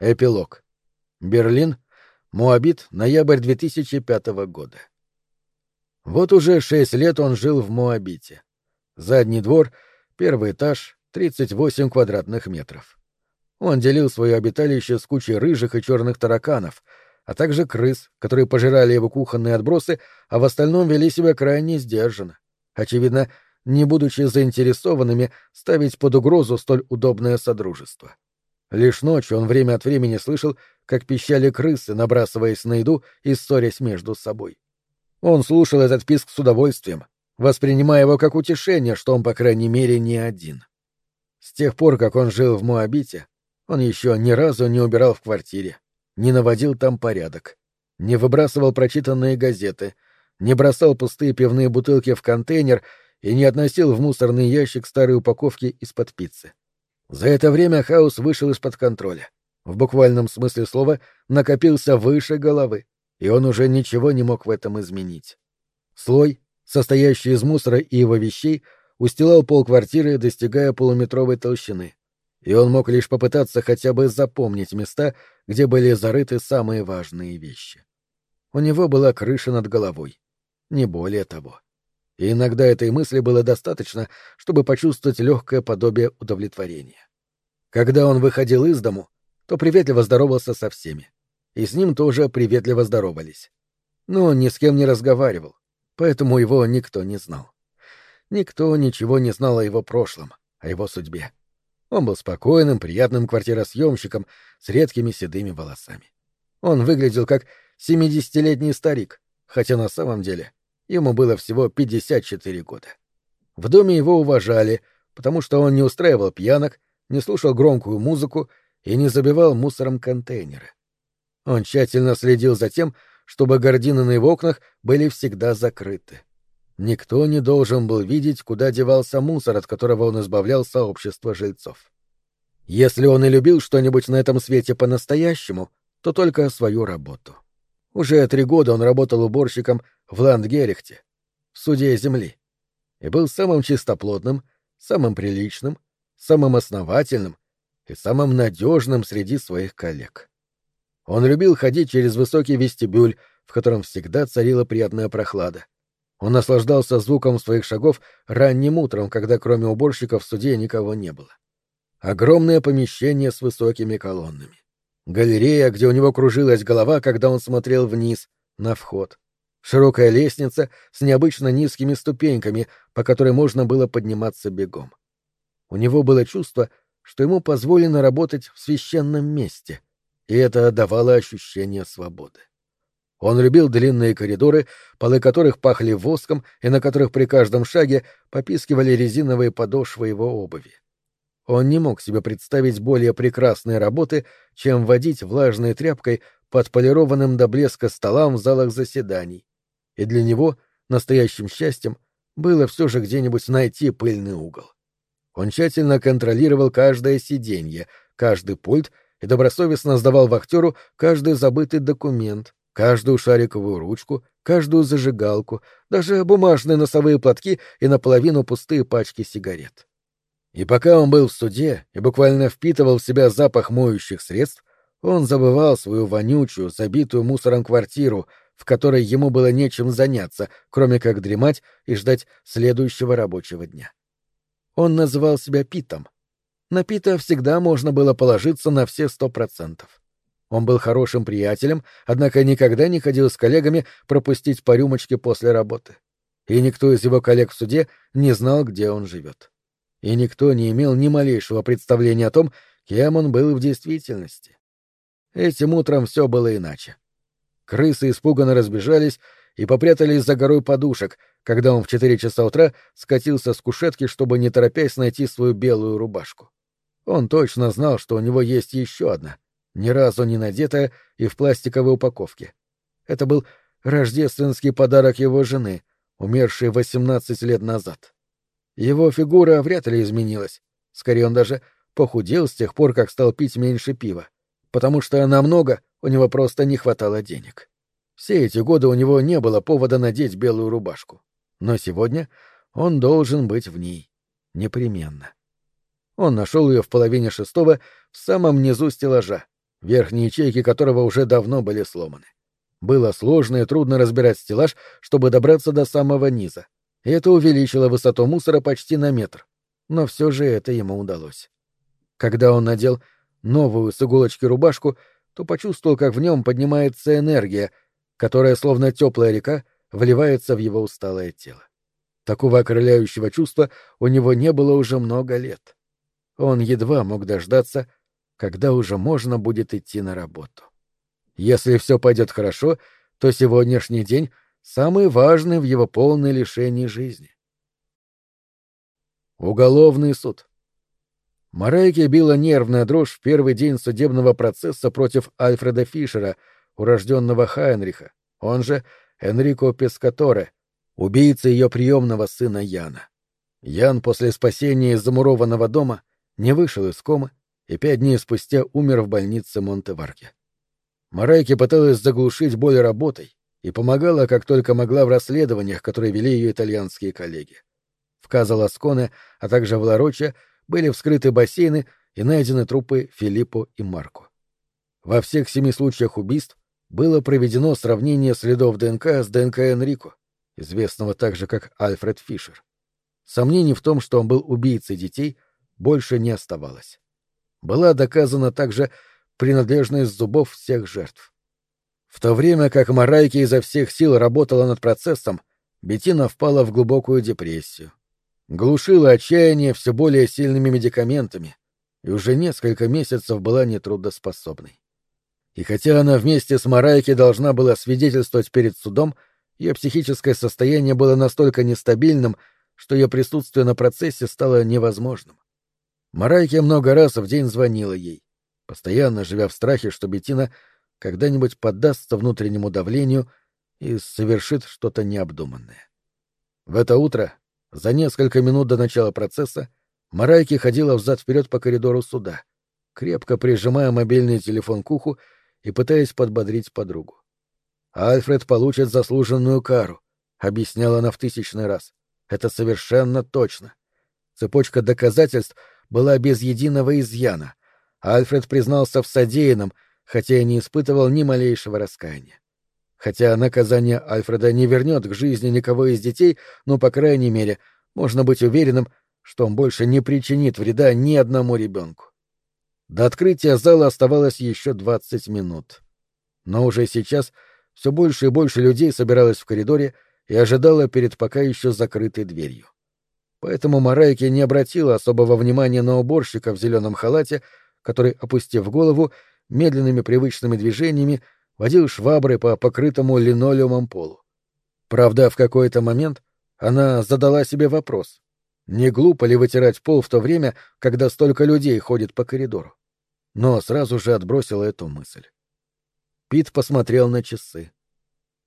Эпилог. Берлин. Моабит. Ноябрь 2005 года. Вот уже шесть лет он жил в Моабите. Задний двор, первый этаж, 38 квадратных метров. Он делил свое обиталище с кучей рыжих и черных тараканов, а также крыс, которые пожирали его кухонные отбросы, а в остальном вели себя крайне сдержанно. Очевидно, не будучи заинтересованными ставить под угрозу столь удобное содружество. Лишь ночью он время от времени слышал, как пищали крысы, набрасываясь на еду и ссорясь между собой. Он слушал этот писк с удовольствием, воспринимая его как утешение, что он, по крайней мере, не один. С тех пор, как он жил в Моабите, он еще ни разу не убирал в квартире, не наводил там порядок, не выбрасывал прочитанные газеты, не бросал пустые пивные бутылки в контейнер и не относил в мусорный ящик старые упаковки из-под пиццы. За это время хаос вышел из-под контроля. В буквальном смысле слова накопился выше головы, и он уже ничего не мог в этом изменить. Слой, состоящий из мусора и его вещей, устилал пол квартиры, достигая полуметровой толщины, и он мог лишь попытаться хотя бы запомнить места, где были зарыты самые важные вещи. У него была крыша над головой, не более того. И иногда этой мысли было достаточно, чтобы почувствовать легкое подобие удовлетворения. Когда он выходил из дому, то приветливо здоровался со всеми. И с ним тоже приветливо здоровались. Но он ни с кем не разговаривал, поэтому его никто не знал. Никто ничего не знал о его прошлом, о его судьбе. Он был спокойным, приятным квартиросъемщиком с редкими седыми волосами. Он выглядел как семидесятилетний старик, хотя на самом деле ему было всего 54 года. В доме его уважали, потому что он не устраивал пьянок, не слушал громкую музыку и не забивал мусором контейнеры. Он тщательно следил за тем, чтобы гардины на его окнах были всегда закрыты. Никто не должен был видеть, куда девался мусор, от которого он избавлял сообщество жильцов. Если он и любил что-нибудь на этом свете по-настоящему, то только свою работу. Уже три года он работал уборщиком в Ландгерихте, в суде земли, и был самым чистоплотным, самым приличным, самым основательным и самым надежным среди своих коллег. Он любил ходить через высокий вестибюль, в котором всегда царила приятная прохлада. Он наслаждался звуком своих шагов ранним утром, когда кроме уборщиков в суде никого не было. Огромное помещение с высокими колоннами. Галерея, где у него кружилась голова, когда он смотрел вниз, на вход. Широкая лестница с необычно низкими ступеньками, по которой можно было подниматься бегом. У него было чувство, что ему позволено работать в священном месте, и это давало ощущение свободы. Он любил длинные коридоры, полы которых пахли воском и на которых при каждом шаге попискивали резиновые подошвы его обуви. Он не мог себе представить более прекрасной работы, чем водить влажной тряпкой под полированным до блеска столам в залах заседаний. И для него настоящим счастьем было все же где-нибудь найти пыльный угол. Он тщательно контролировал каждое сиденье, каждый пульт и добросовестно сдавал вахтеру каждый забытый документ, каждую шариковую ручку, каждую зажигалку, даже бумажные носовые платки и наполовину пустые пачки сигарет. И пока он был в суде и буквально впитывал в себя запах моющих средств, он забывал свою вонючую, забитую мусором квартиру, в которой ему было нечем заняться, кроме как дремать и ждать следующего рабочего дня. Он называл себя Питом. На Пита всегда можно было положиться на все сто процентов. Он был хорошим приятелем, однако никогда не ходил с коллегами пропустить по рюмочке после работы. И никто из его коллег в суде не знал, где он живет и никто не имел ни малейшего представления о том, кем он был в действительности. Этим утром все было иначе. Крысы испуганно разбежались и попрятались за горой подушек, когда он в четыре часа утра скатился с кушетки, чтобы не торопясь найти свою белую рубашку. Он точно знал, что у него есть еще одна, ни разу не надетая и в пластиковой упаковке. Это был рождественский подарок его жены, умершей восемнадцать лет назад. Его фигура вряд ли изменилась. Скорее, он даже похудел с тех пор, как стал пить меньше пива, потому что намного у него просто не хватало денег. Все эти годы у него не было повода надеть белую рубашку. Но сегодня он должен быть в ней. Непременно. Он нашел ее в половине шестого в самом низу стеллажа, верхние ячейки которого уже давно были сломаны. Было сложно и трудно разбирать стеллаж, чтобы добраться до самого низа, это увеличило высоту мусора почти на метр. Но все же это ему удалось. Когда он надел новую с иголочки рубашку, то почувствовал, как в нем поднимается энергия, которая, словно теплая река, вливается в его усталое тело. Такого окрыляющего чувства у него не было уже много лет. Он едва мог дождаться, когда уже можно будет идти на работу. Если все пойдет хорошо, то сегодняшний день самый важный в его полной лишении жизни. Уголовный суд. Марайке била нервная дрожь в первый день судебного процесса против Альфреда Фишера, урожденного Хайнриха, он же Энрико Пескаторе, убийца ее приемного сына Яна. Ян после спасения из замурованного дома не вышел из комы и пять дней спустя умер в больнице Монтеварке. Марайке пыталась заглушить боль работой и помогала, как только могла в расследованиях, которые вели ее итальянские коллеги. В Казаласконе, а также в Лароче были вскрыты бассейны и найдены трупы Филиппо и Марко. Во всех семи случаях убийств было проведено сравнение следов ДНК с ДНК Энрико, известного также как Альфред Фишер. Сомнений в том, что он был убийцей детей, больше не оставалось. Была доказана также принадлежность зубов всех жертв. В то время как Марайки изо всех сил работала над процессом, Бетина впала в глубокую депрессию. Глушила отчаяние все более сильными медикаментами и уже несколько месяцев была нетрудоспособной. И хотя она вместе с Марайки должна была свидетельствовать перед судом, ее психическое состояние было настолько нестабильным, что ее присутствие на процессе стало невозможным. Марайке много раз в день звонила ей, постоянно живя в страхе, что Бетина когда-нибудь поддастся внутреннему давлению и совершит что-то необдуманное. В это утро, за несколько минут до начала процесса, Марайки ходила взад-вперед по коридору суда, крепко прижимая мобильный телефон к уху и пытаясь подбодрить подругу. Альфред получит заслуженную кару, объясняла она в тысячный раз. Это совершенно точно. Цепочка доказательств была без единого изъяна. Альфред признался в содеянном, хотя и не испытывал ни малейшего раскаяния. Хотя наказание Альфреда не вернет к жизни никого из детей, но, по крайней мере, можно быть уверенным, что он больше не причинит вреда ни одному ребенку. До открытия зала оставалось еще двадцать минут. Но уже сейчас все больше и больше людей собиралось в коридоре и ожидало перед пока еще закрытой дверью. Поэтому Марайки не обратила особого внимания на уборщика в зеленом халате, который, опустив голову, медленными привычными движениями водил швабры по покрытому линолеумом полу. Правда, в какой-то момент она задала себе вопрос, не глупо ли вытирать пол в то время, когда столько людей ходит по коридору? Но сразу же отбросила эту мысль. Пит посмотрел на часы.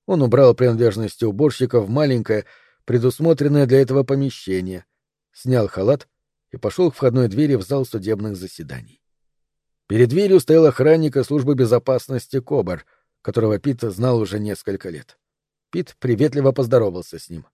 Он убрал принадлежности уборщика в маленькое, предусмотренное для этого помещение, снял халат и пошел к входной двери в зал судебных заседаний. Перед дверью стоял охранник службы безопасности Кобар, которого Пит знал уже несколько лет. Пит приветливо поздоровался с ним.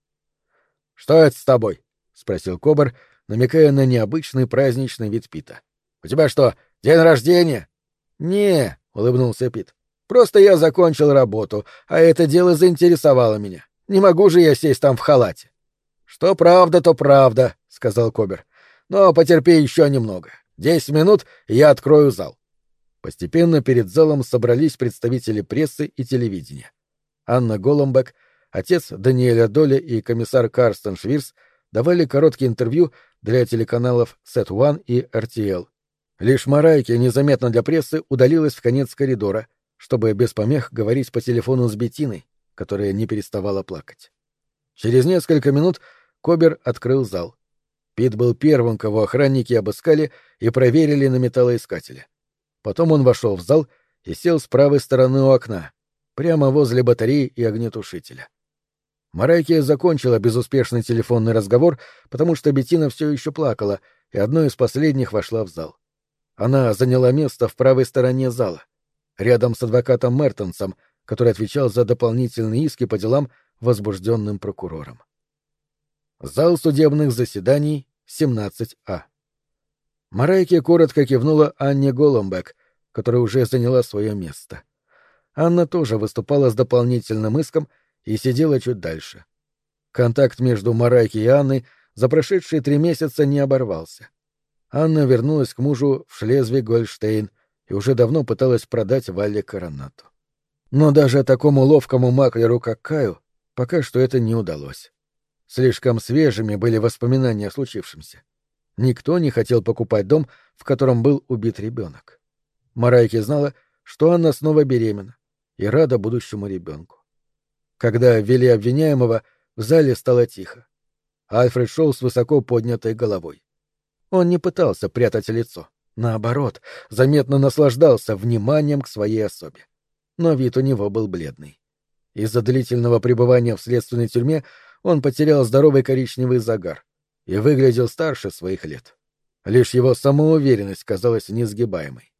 — Что это с тобой? — спросил Кобар, намекая на необычный праздничный вид Пита. — У тебя что, день рождения? — Не, — улыбнулся Пит. — Просто я закончил работу, а это дело заинтересовало меня. Не могу же я сесть там в халате. — Что правда, то правда, — сказал Кобер. — Но потерпи еще немного. Десять минут, и я открою зал. Постепенно перед залом собрались представители прессы и телевидения. Анна Голомбек, отец Даниэля Доля и комиссар Карстен Швирс — давали короткие интервью для телеканалов Set One и RTL. Лишь Марайки незаметно для прессы удалилась в конец коридора, чтобы без помех говорить по телефону с Бетиной, которая не переставала плакать. Через несколько минут Кобер открыл зал. Пит был первым, кого охранники обыскали и проверили на металлоискателе. Потом он вошел в зал и сел с правой стороны у окна, прямо возле батареи и огнетушителя. Марайки закончила безуспешный телефонный разговор, потому что Бетина все еще плакала, и одной из последних вошла в зал. Она заняла место в правой стороне зала, рядом с адвокатом Мертонсом, который отвечал за дополнительные иски по делам возбужденным прокурором. Зал судебных заседаний 17А. Марайки коротко кивнула Анне Голомбек, которая уже заняла свое место. Анна тоже выступала с дополнительным иском и сидела чуть дальше. Контакт между Марайки и Анной за прошедшие три месяца не оборвался. Анна вернулась к мужу в Шлезвиг-Гольштейн и уже давно пыталась продать Валле Коронату. Но даже такому ловкому маклеру, как Кайл, пока что это не удалось. Слишком свежими были воспоминания о случившемся. Никто не хотел покупать дом, в котором был убит ребенок. Марайки знала, что Анна снова беременна и рада будущему ребенку. Когда ввели обвиняемого, в зале стало тихо. Альфред шел с высоко поднятой головой. Он не пытался прятать лицо. Наоборот, заметно наслаждался вниманием к своей особе. Но вид у него был бледный. Из-за длительного пребывания в следственной тюрьме он потерял здоровый коричневый загар и выглядел старше своих лет. Лишь его самоуверенность казалась несгибаемой.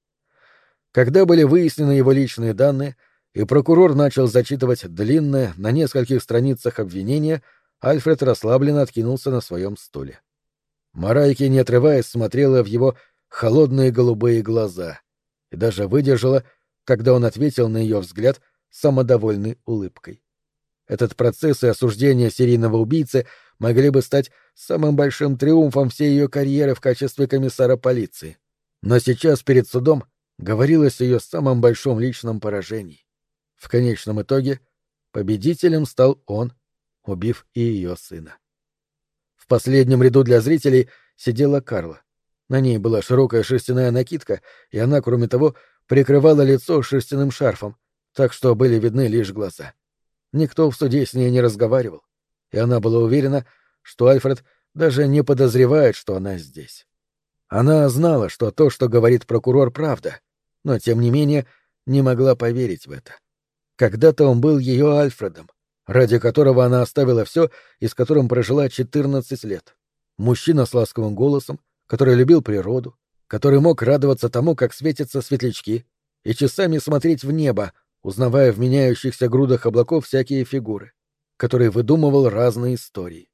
Когда были выяснены его личные данные, и прокурор начал зачитывать длинное, на нескольких страницах обвинение, Альфред расслабленно откинулся на своем стуле. Марайки, не отрываясь, смотрела в его холодные голубые глаза и даже выдержала, когда он ответил на ее взгляд самодовольной улыбкой. Этот процесс и осуждение серийного убийцы могли бы стать самым большим триумфом всей ее карьеры в качестве комиссара полиции. Но сейчас перед судом говорилось о ее самом большом личном поражении. В конечном итоге победителем стал он, убив и ее сына. В последнем ряду для зрителей сидела Карла. На ней была широкая шерстяная накидка, и она, кроме того, прикрывала лицо шерстяным шарфом, так что были видны лишь глаза. Никто в суде с ней не разговаривал, и она была уверена, что Альфред даже не подозревает, что она здесь. Она знала, что то, что говорит прокурор, правда, но, тем не менее, не могла поверить в это. Когда-то он был ее Альфредом, ради которого она оставила все и с которым прожила 14 лет. Мужчина с ласковым голосом, который любил природу, который мог радоваться тому, как светятся светлячки, и часами смотреть в небо, узнавая в меняющихся грудах облаков всякие фигуры, который выдумывал разные истории.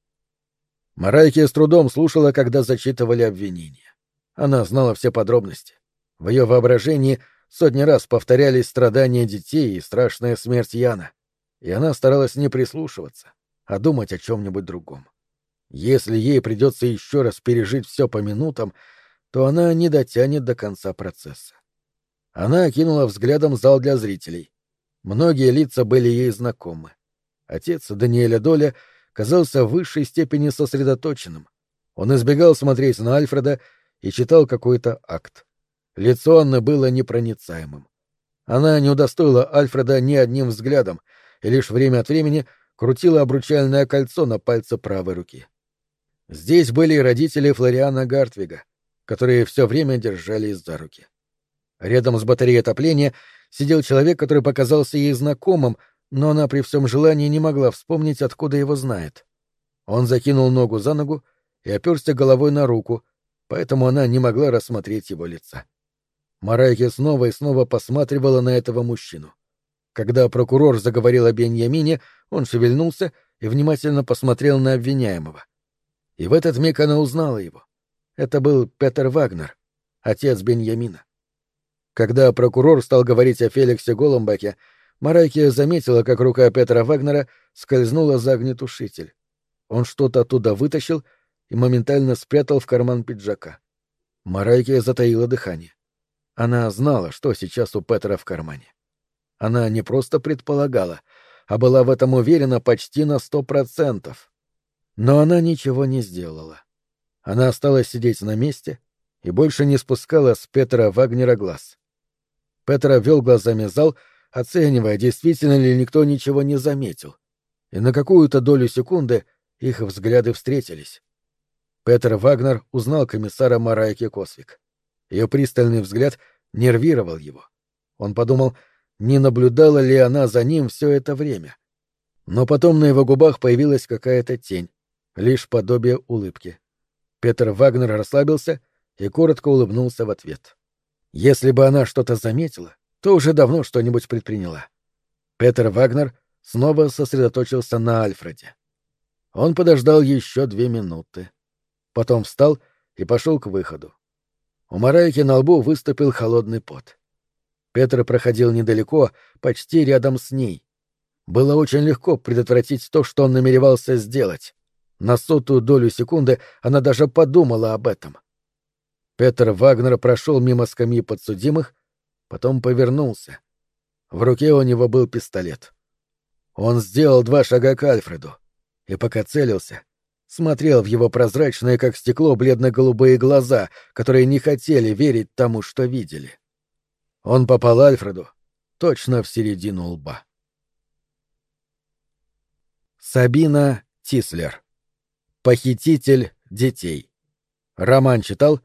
Марайки с трудом слушала, когда зачитывали обвинения. Она знала все подробности. В ее воображении сотни раз повторялись страдания детей и страшная смерть Яна, и она старалась не прислушиваться, а думать о чем-нибудь другом. Если ей придется еще раз пережить все по минутам, то она не дотянет до конца процесса. Она окинула взглядом зал для зрителей. Многие лица были ей знакомы. Отец Даниэля Доля казался в высшей степени сосредоточенным. Он избегал смотреть на Альфреда и читал какой-то акт. Лицо Анны было непроницаемым. Она не удостоила Альфреда ни одним взглядом и лишь время от времени крутила обручальное кольцо на пальце правой руки. Здесь были родители Флориана Гартвига, которые все время держались за руки. Рядом с батареей отопления сидел человек, который показался ей знакомым, но она при всем желании не могла вспомнить, откуда его знает. Он закинул ногу за ногу и оперся головой на руку, поэтому она не могла рассмотреть его лица. Марайки снова и снова посматривала на этого мужчину. Когда прокурор заговорил о Беньямине, он шевельнулся и внимательно посмотрел на обвиняемого. И в этот миг она узнала его. Это был Петер Вагнер, отец Беньямина. Когда прокурор стал говорить о Феликсе Голомбаке, Марайки заметила, как рука Петра Вагнера скользнула за огнетушитель. Он что-то оттуда вытащил и моментально спрятал в карман пиджака. Марайки затаила дыхание. Она знала, что сейчас у Петра в кармане. Она не просто предполагала, а была в этом уверена почти на сто процентов. Но она ничего не сделала. Она осталась сидеть на месте и больше не спускала с Петра Вагнера глаз. Петра вел глазами зал, оценивая, действительно ли никто ничего не заметил. И на какую-то долю секунды их взгляды встретились. Петр Вагнер узнал комиссара Марайки Косвик. Ее пристальный взгляд нервировал его. Он подумал, не наблюдала ли она за ним все это время. Но потом на его губах появилась какая-то тень, лишь подобие улыбки. Петр Вагнер расслабился и коротко улыбнулся в ответ. Если бы она что-то заметила, то уже давно что-нибудь предприняла. Петр Вагнер снова сосредоточился на Альфреде. Он подождал еще две минуты. Потом встал и пошел к выходу. У Марайки на лбу выступил холодный пот. Петр проходил недалеко, почти рядом с ней. Было очень легко предотвратить то, что он намеревался сделать. На сотую долю секунды она даже подумала об этом. Петр Вагнер прошел мимо скамьи подсудимых, потом повернулся. В руке у него был пистолет. Он сделал два шага к Альфреду и, пока целился, смотрел в его прозрачные, как стекло, бледно-голубые глаза, которые не хотели верить тому, что видели. Он попал Альфреду точно в середину лба. Сабина Тислер. Похититель детей. Роман читал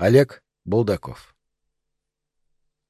Олег Булдаков.